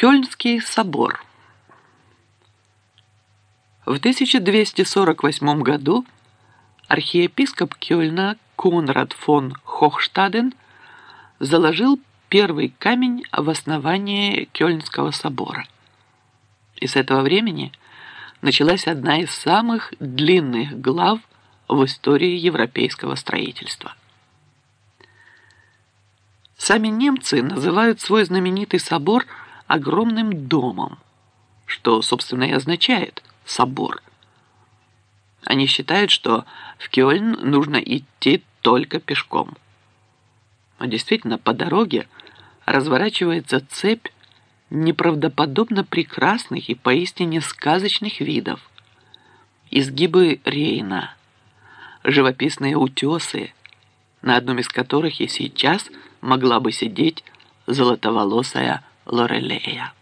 Кёльнский собор. В 1248 году архиепископ Кёльна Конрад фон Хохштаден заложил первый камень в основании Кёльнского собора. И с этого времени началась одна из самых длинных глав в истории европейского строительства. Сами немцы называют свой знаменитый собор огромным домом, что, собственно, и означает «собор». Они считают, что в Кёльн нужно идти только пешком. Но действительно, по дороге разворачивается цепь неправдоподобно прекрасных и поистине сказочных видов. Изгибы Рейна, живописные утесы, на одном из которых и сейчас могла бы сидеть золотоволосая Лорелея.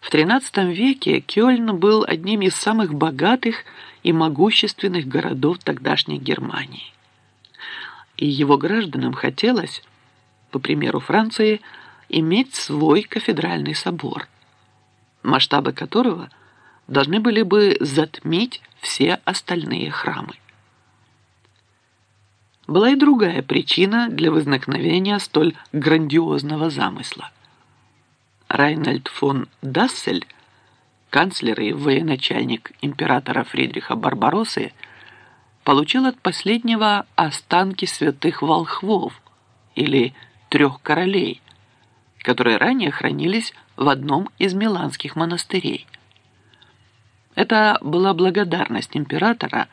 В XIII веке Кёльн был одним из самых богатых и могущественных городов тогдашней Германии. И его гражданам хотелось, по примеру Франции, иметь свой кафедральный собор, масштабы которого должны были бы затмить все остальные храмы. Была и другая причина для возникновения столь грандиозного замысла. Райнальд фон Дассель, канцлер и военачальник императора Фридриха Барбароссы, получил от последнего останки святых волхвов или трех королей, которые ранее хранились в одном из миланских монастырей. Это была благодарность императора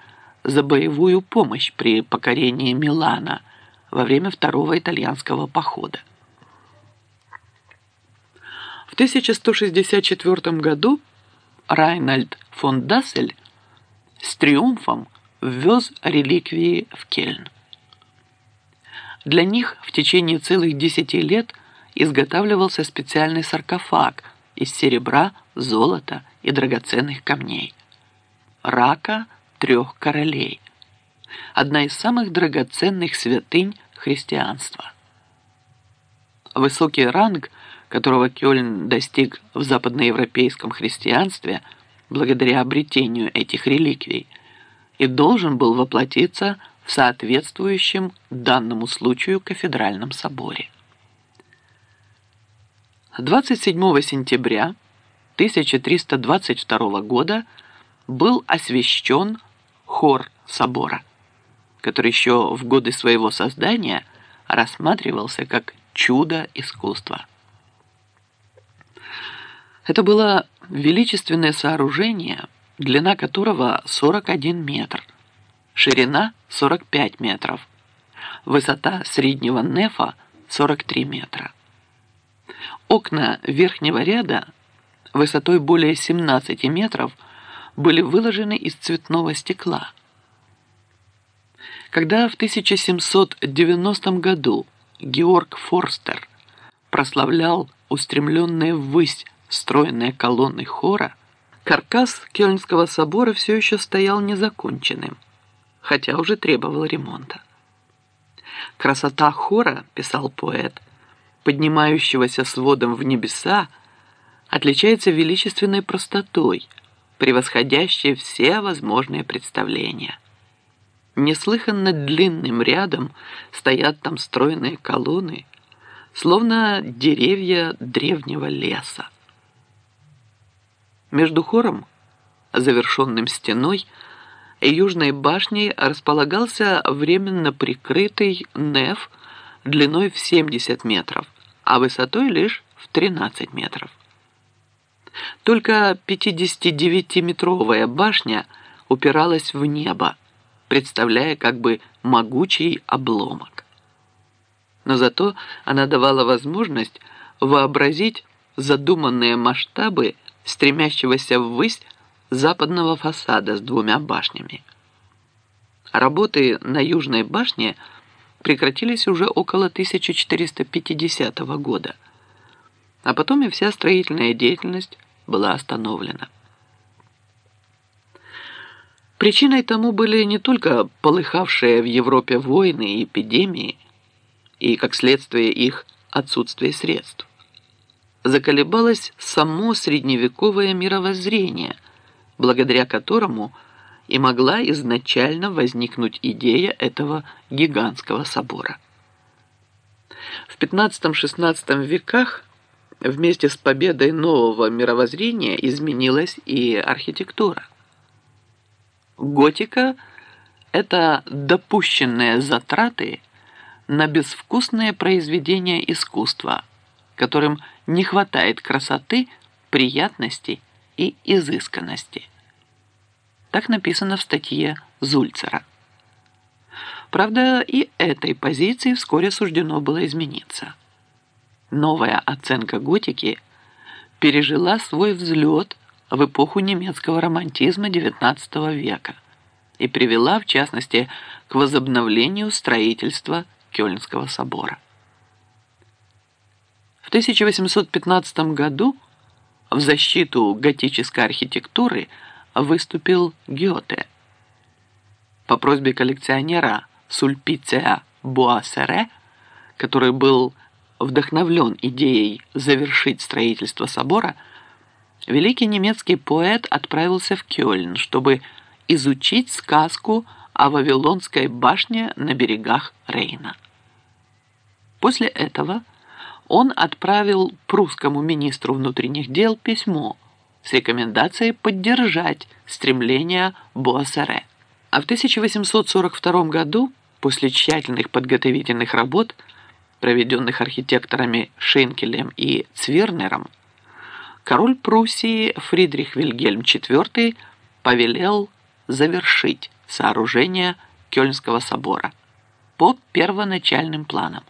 за боевую помощь при покорении Милана во время второго итальянского похода. В 1164 году Райнальд фон Дассель с триумфом ввез реликвии в Кельн. Для них в течение целых десяти лет изготавливался специальный саркофаг из серебра, золота и драгоценных камней. Рака трех королей. Одна из самых драгоценных святынь христианства. Высокий ранг, которого Кёльн достиг в западноевропейском христианстве благодаря обретению этих реликвий, и должен был воплотиться в соответствующем данному случаю кафедральном соборе. 27 сентября 1322 года был освящен хор собора, который еще в годы своего создания рассматривался как чудо искусства. Это было величественное сооружение, длина которого 41 метр, ширина 45 метров, высота среднего нефа 43 метра. Окна верхнего ряда высотой более 17 метров были выложены из цветного стекла. Когда в 1790 году Георг Форстер прославлял устремленные ввысь стройные колонны хора, каркас Кёльнского собора все еще стоял незаконченным, хотя уже требовал ремонта. «Красота хора», — писал поэт, поднимающегося сводом в небеса, отличается величественной простотой, превосходящей все возможные представления. Неслыханно длинным рядом стоят там стройные колонны, словно деревья древнего леса. Между хором, завершенным стеной, и южной башней располагался временно прикрытый неф длиной в 70 метров, а высотой лишь в 13 метров. Только 59-метровая башня упиралась в небо, представляя как бы могучий обломок. Но зато она давала возможность вообразить задуманные масштабы стремящегося ввысь западного фасада с двумя башнями. Работы на южной башне – прекратились уже около 1450 года, а потом и вся строительная деятельность была остановлена. Причиной тому были не только полыхавшие в Европе войны и эпидемии, и, как следствие их, отсутствие средств. заколебалось само средневековое мировоззрение, благодаря которому и могла изначально возникнуть идея этого гигантского собора. В XV-XVI веках вместе с победой нового мировоззрения изменилась и архитектура. Готика – это допущенные затраты на безвкусные произведения искусства, которым не хватает красоты, приятности и изысканности. Так написано в статье Зульцера. Правда, и этой позиции вскоре суждено было измениться. Новая оценка готики пережила свой взлет в эпоху немецкого романтизма XIX века и привела, в частности, к возобновлению строительства Кёльнского собора. В 1815 году в защиту готической архитектуры выступил Гёте. По просьбе коллекционера Сульпиция Буассере, который был вдохновлен идеей завершить строительство собора, великий немецкий поэт отправился в Кёльн, чтобы изучить сказку о Вавилонской башне на берегах Рейна. После этого он отправил прусскому министру внутренних дел письмо с рекомендацией поддержать стремление Буассере. А в 1842 году, после тщательных подготовительных работ, проведенных архитекторами Шенкелем и Цвернером, король Пруссии Фридрих Вильгельм IV повелел завершить сооружение Кёльнского собора по первоначальным планам.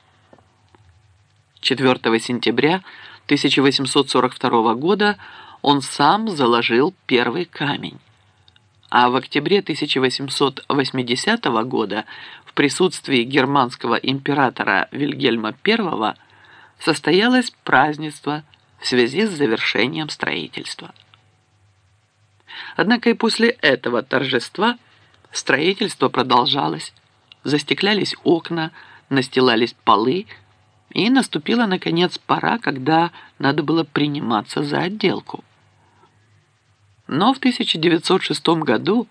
4 сентября 1842 года он сам заложил первый камень, а в октябре 1880 года присутствии германского императора Вильгельма I состоялось празднество в связи с завершением строительства. Однако и после этого торжества строительство продолжалось, застеклялись окна, настилались полы, и наступила, наконец, пора, когда надо было приниматься за отделку. Но в 1906 году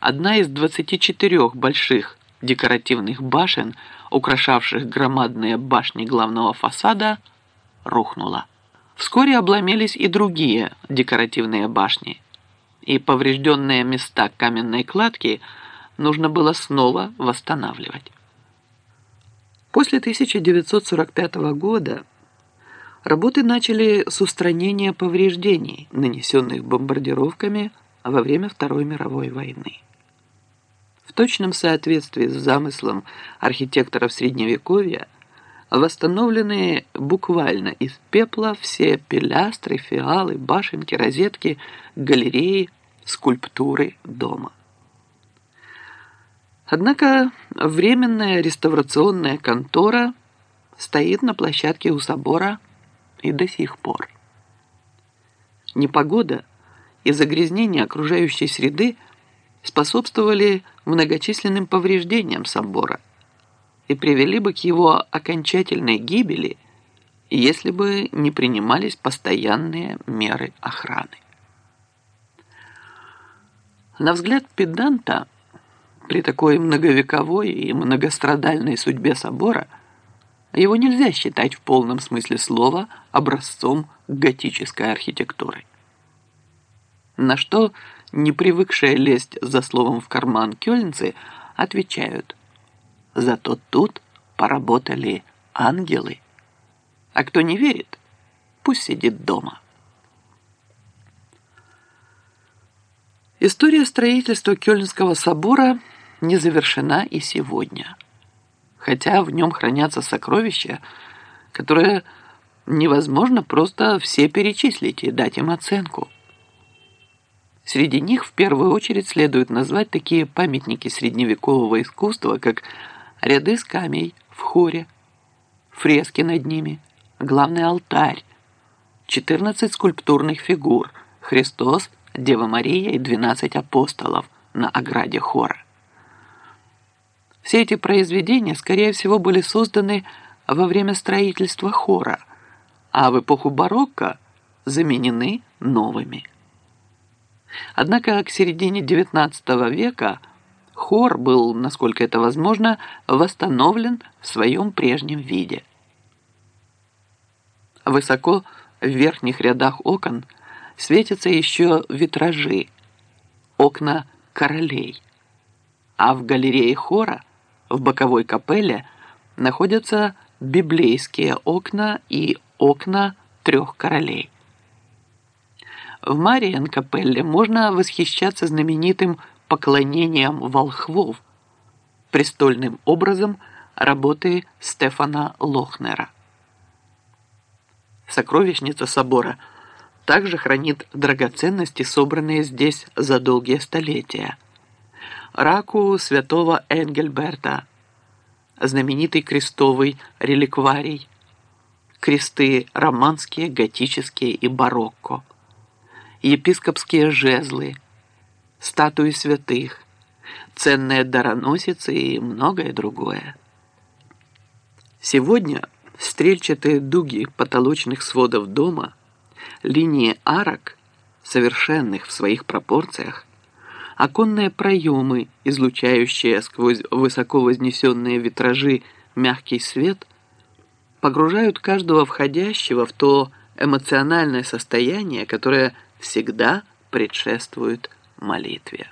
одна из 24 больших декоративных башен, украшавших громадные башни главного фасада, рухнула. Вскоре обломились и другие декоративные башни, и поврежденные места каменной кладки нужно было снова восстанавливать. После 1945 года работы начали с устранения повреждений, нанесенных бомбардировками во время Второй мировой войны. В точном соответствии с замыслом архитекторов Средневековья восстановлены буквально из пепла все пилястры, фиалы, башенки, розетки, галереи, скульптуры дома. Однако временная реставрационная контора стоит на площадке у собора и до сих пор. Непогода и загрязнение окружающей среды способствовали многочисленным повреждениям собора и привели бы к его окончательной гибели, если бы не принимались постоянные меры охраны. На взгляд педанта, при такой многовековой и многострадальной судьбе собора его нельзя считать в полном смысле слова образцом готической архитектуры. На что не привыкшие лезть за словом в карман кёльнцы отвечают «Зато тут поработали ангелы». А кто не верит, пусть сидит дома. История строительства Кёльнского собора – не завершена и сегодня. Хотя в нем хранятся сокровища, которые невозможно просто все перечислить и дать им оценку. Среди них в первую очередь следует назвать такие памятники средневекового искусства, как ряды скамей в хоре, фрески над ними, главный алтарь, 14 скульптурных фигур, Христос, Дева Мария и 12 апостолов на ограде хора. Все эти произведения, скорее всего, были созданы во время строительства хора, а в эпоху барокко заменены новыми. Однако к середине XIX века хор был, насколько это возможно, восстановлен в своем прежнем виде. Высоко в верхних рядах окон светятся еще витражи, окна королей, а в галерее хора, в боковой капелле, находятся библейские окна и окна трех королей. В Мариен-капелле можно восхищаться знаменитым поклонением волхвов, престольным образом работы Стефана Лохнера. Сокровищница собора также хранит драгоценности, собранные здесь за долгие столетия. Раку святого Энгельберта, знаменитый крестовый реликварий, кресты романские, готические и барокко, епископские жезлы, статуи святых, ценные дароносицы и многое другое. Сегодня стрельчатые дуги потолочных сводов дома, линии арок, совершенных в своих пропорциях, оконные проемы, излучающие сквозь высоко вознесенные витражи мягкий свет, погружают каждого входящего в то эмоциональное состояние, которое всегда предшествует молитве.